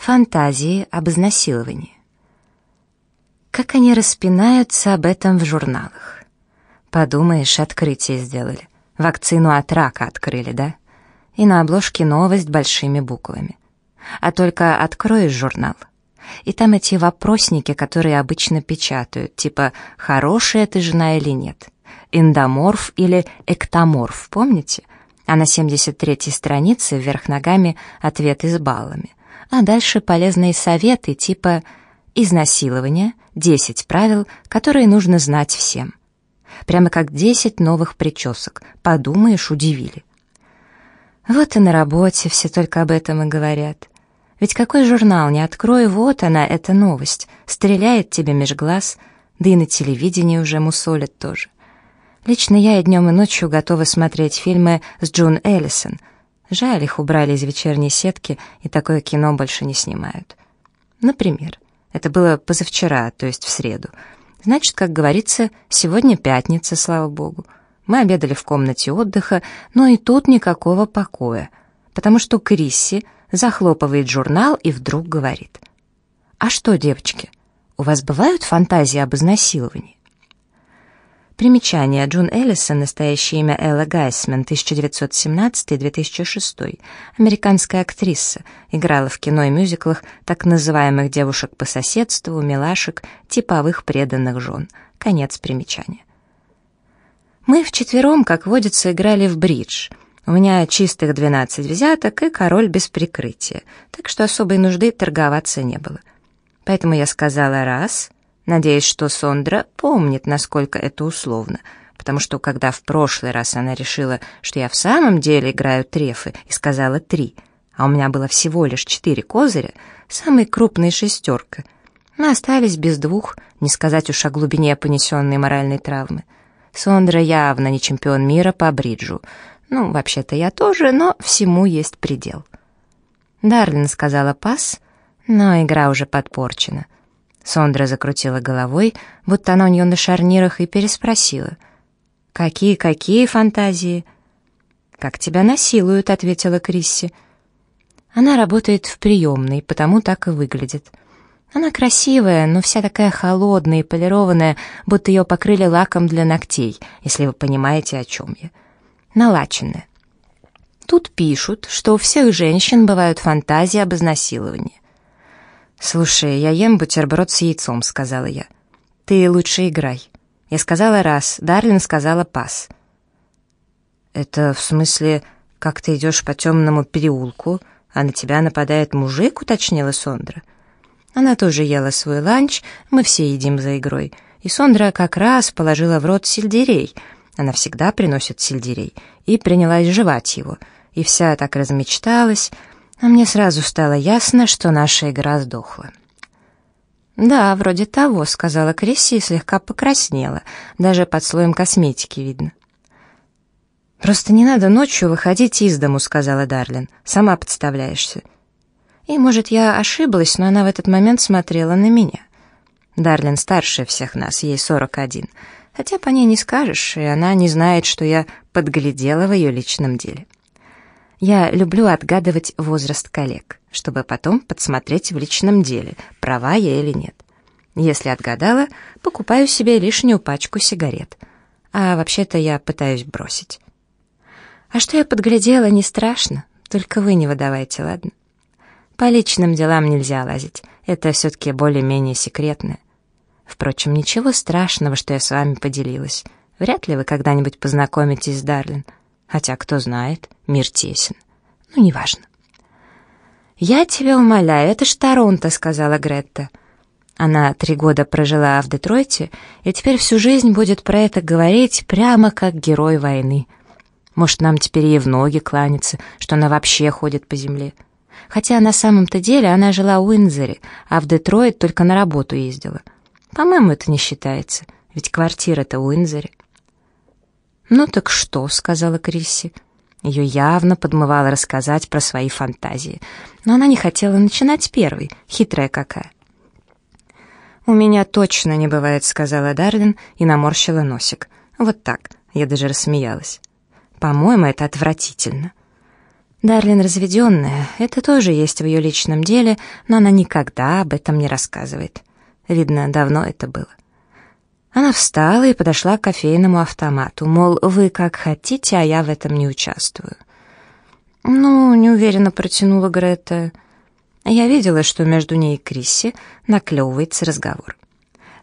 Фантазии об изнасиловании. Как они распинаются об этом в журналах. Подумаешь, открытие сделали. Вакцину от рака открыли, да? И на обложке новость большими буквами. А только откроешь журнал, и там эти вопросники, которые обычно печатают, типа «хорошая ты жена или нет», «эндоморф» или «эктоморф», помните? А на 73-й странице вверх ногами ответы с баллами. А дальше полезные советы типа «изнасилование», «10 правил, которые нужно знать всем». Прямо как 10 новых причесок. Подумаешь, удивили. Вот и на работе все только об этом и говорят. Ведь какой журнал не открой, вот она, эта новость. Стреляет тебе меж глаз, да и на телевидении уже мусолят тоже. Лично я и днем, и ночью готова смотреть фильмы с Джун Эллисон. Жаль, их убрали из вечерней сетки, и такое кино больше не снимают. Например, это было позавчера, то есть в среду. Значит, как говорится, сегодня пятница, слава богу. Мы обедали в комнате отдыха, но и тут никакого покоя, потому что Крисси захлопывает журнал и вдруг говорит. «А что, девочки, у вас бывают фантазии об изнасиловании?» Примечание. Джун Эллисон, настоящее имя Элла Гайсман, 1917-2006. Американская актриса. Играла в кино и мюзиклах так называемых девушек по соседству, милашек, типовых преданных жен. Конец примечания. Мы вчетвером, как водится, играли в бридж — у меня чистых 12 взяток и король без прикрытия, так что особой нужды торговаться не было. Поэтому я сказала раз, надеясь, что Сондра помнит, насколько это условно, потому что когда в прошлый раз она решила, что я в самом деле играю трефы, и сказала три, а у меня было всего лишь четыре козыря, самый крупный шестерка, мы остались без двух, не сказать уж о глубине понесенной моральной травмы. Сондра явно не чемпион мира по бриджу, ну, вообще-то я тоже, но всему есть предел. Дарлин сказала пас, но игра уже подпорчена. Сондра закрутила головой, будто она у нее на шарнирах, и переспросила. «Какие-какие фантазии?» «Как тебя насилуют», — ответила Крисси. «Она работает в приемной, потому так и выглядит. Она красивая, но вся такая холодная и полированная, будто ее покрыли лаком для ногтей, если вы понимаете, о чем я» налаченное. Тут пишут, что у всех женщин бывают фантазии об изнасиловании. «Слушай, я ем бутерброд с яйцом», — сказала я. «Ты лучше играй». Я сказала раз, Дарлин сказала пас. «Это в смысле, как ты идешь по темному переулку, а на тебя нападает мужик?» — уточнила Сондра. Она тоже ела свой ланч, мы все едим за игрой. И Сондра как раз положила в рот сельдерей — она всегда приносит сельдерей, и принялась жевать его, и вся так размечталась, а мне сразу стало ясно, что наша игра сдохла. «Да, вроде того», — сказала Крисси и слегка покраснела, даже под слоем косметики видно. «Просто не надо ночью выходить из дому», — сказала Дарлин. «Сама подставляешься». И, может, я ошиблась, но она в этот момент смотрела на меня. Дарлин старше всех нас, ей сорок один — хотя по ней не скажешь, и она не знает, что я подглядела в ее личном деле. Я люблю отгадывать возраст коллег, чтобы потом подсмотреть в личном деле, права я или нет. Если отгадала, покупаю себе лишнюю пачку сигарет. А вообще-то я пытаюсь бросить. А что я подглядела, не страшно, только вы не выдавайте, ладно? По личным делам нельзя лазить, это все-таки более-менее секретное. Впрочем, ничего страшного, что я с вами поделилась. Вряд ли вы когда-нибудь познакомитесь с Дарлин. Хотя, кто знает, мир тесен. Ну, неважно. «Я тебя умоляю, это ж Торонто», — сказала Гретта. Она три года прожила в Детройте и теперь всю жизнь будет про это говорить прямо как герой войны. Может, нам теперь ей в ноги кланяться, что она вообще ходит по земле. Хотя на самом-то деле она жила в Уинзоре, а в Детройт только на работу ездила. По-моему, это не считается, ведь квартира-то в Уинзоре. «Ну так что?» — сказала Крисси. Ее явно подмывало рассказать про свои фантазии, но она не хотела начинать первой, хитрая какая. «У меня точно не бывает», — сказала Дарлин и наморщила носик. «Вот так», — я даже рассмеялась. «По-моему, это отвратительно». Дарлин разведенная, это тоже есть в ее личном деле, но она никогда об этом не рассказывает. Видно, давно это было. Она встала и подошла к кофейному автомату, мол, вы как хотите, а я в этом не участвую. «Ну, неуверенно протянула Грета. Я видела, что между ней и Крисси наклевывается разговор.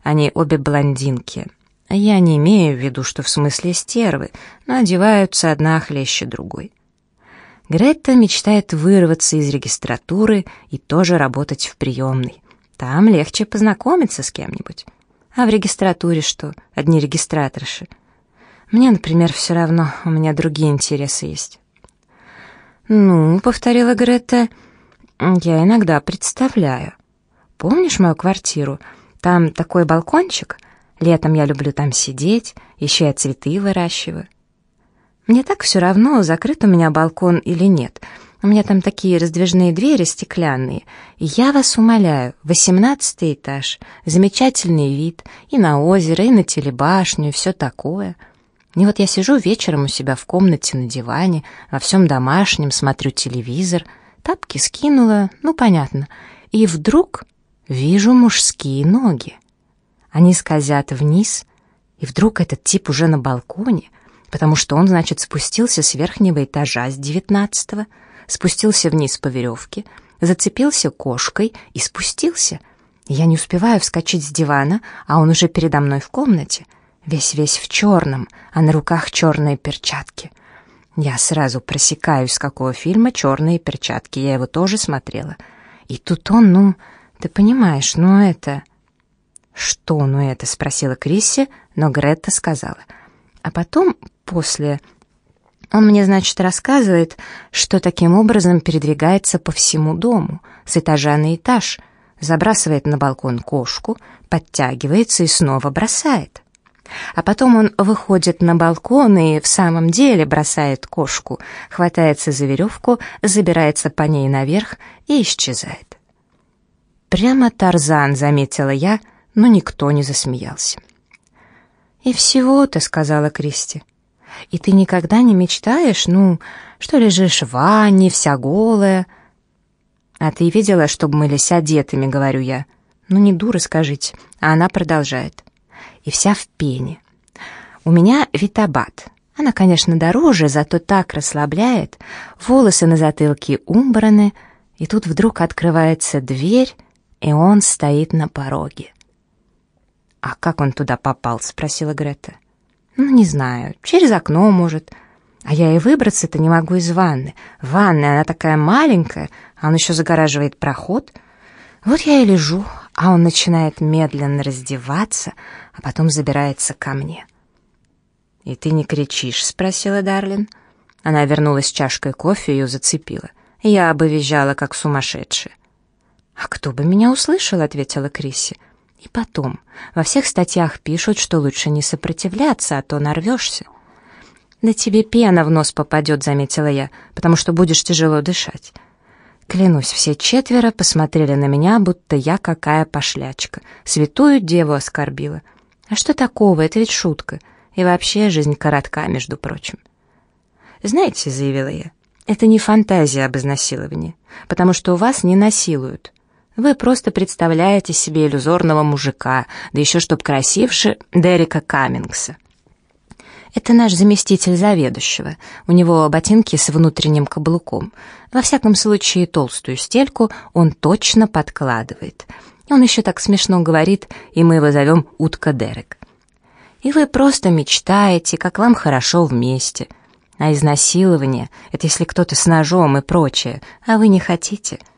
Они обе блондинки. Я не имею в виду, что в смысле стервы, но одеваются одна хлеще другой. Грета мечтает вырваться из регистратуры и тоже работать в приемной. Там легче познакомиться с кем-нибудь. А в регистратуре что? Одни регистраторши. Мне, например, все равно, у меня другие интересы есть. «Ну», — повторила Грета, — «я иногда представляю. Помнишь мою квартиру? Там такой балкончик. Летом я люблю там сидеть, еще я цветы выращиваю. Мне так все равно, закрыт у меня балкон или нет. У меня там такие раздвижные двери стеклянные. Я вас умоляю, восемнадцатый этаж, замечательный вид и на озеро, и на телебашню, и все такое». И вот я сижу вечером у себя в комнате на диване, во всем домашнем, смотрю телевизор, тапки скинула, ну, понятно, и вдруг вижу мужские ноги. Они скользят вниз, и вдруг этот тип уже на балконе, потому что он, значит, спустился с верхнего этажа, с девятнадцатого, спустился вниз по веревке, зацепился кошкой и спустился. Я не успеваю вскочить с дивана, а он уже передо мной в комнате — весь-весь в черном, а на руках черные перчатки. Я сразу просекаю, с какого фильма черные перчатки, я его тоже смотрела. И тут он, ну, ты понимаешь, ну это... «Что, ну это?» — спросила Крисси, но Гретта сказала. А потом, после... Он мне, значит, рассказывает, что таким образом передвигается по всему дому, с этажа на этаж, забрасывает на балкон кошку, подтягивается и снова бросает. А потом он выходит на балкон и в самом деле бросает кошку, хватается за веревку, забирается по ней наверх и исчезает. «Прямо Тарзан», — заметила я, но никто не засмеялся. «И всего-то», — сказала Кристи. «И ты никогда не мечтаешь, ну, что лежишь в ванне, вся голая?» «А ты видела, чтобы мылись одетыми?» — говорю я. «Ну, не дура, скажите». А она продолжает и вся в пене. У меня витабат. Она, конечно, дороже, зато так расслабляет. Волосы на затылке умбраны, и тут вдруг открывается дверь, и он стоит на пороге. «А как он туда попал?» — спросила Грета. «Ну, не знаю. Через окно, может. А я и выбраться-то не могу из ванны. Ванная, она такая маленькая, а он еще загораживает проход. Вот я и лежу, а он начинает медленно раздеваться, а потом забирается ко мне. «И ты не кричишь?» — спросила Дарлин. Она вернулась с чашкой кофе и ее зацепила. Я бы визжала, как сумасшедшая. «А кто бы меня услышал?» — ответила Крисси. «И потом, во всех статьях пишут, что лучше не сопротивляться, а то нарвешься». «Да тебе пена в нос попадет», — заметила я, «потому что будешь тяжело дышать». Клянусь, все четверо посмотрели на меня, будто я какая пошлячка. Святую деву оскорбила. А что такого, это ведь шутка. И вообще жизнь коротка, между прочим. «Знаете», — заявила я, — «это не фантазия об изнасиловании, потому что у вас не насилуют. Вы просто представляете себе иллюзорного мужика, да еще чтоб красивше Дерека Каммингса». Это наш заместитель заведующего. У него ботинки с внутренним каблуком. Во всяком случае, толстую стельку он точно подкладывает. Он еще так смешно говорит, и мы его зовем Утка Дерек. И вы просто мечтаете, как вам хорошо вместе. А изнасилование — это если кто-то с ножом и прочее, а вы не хотите —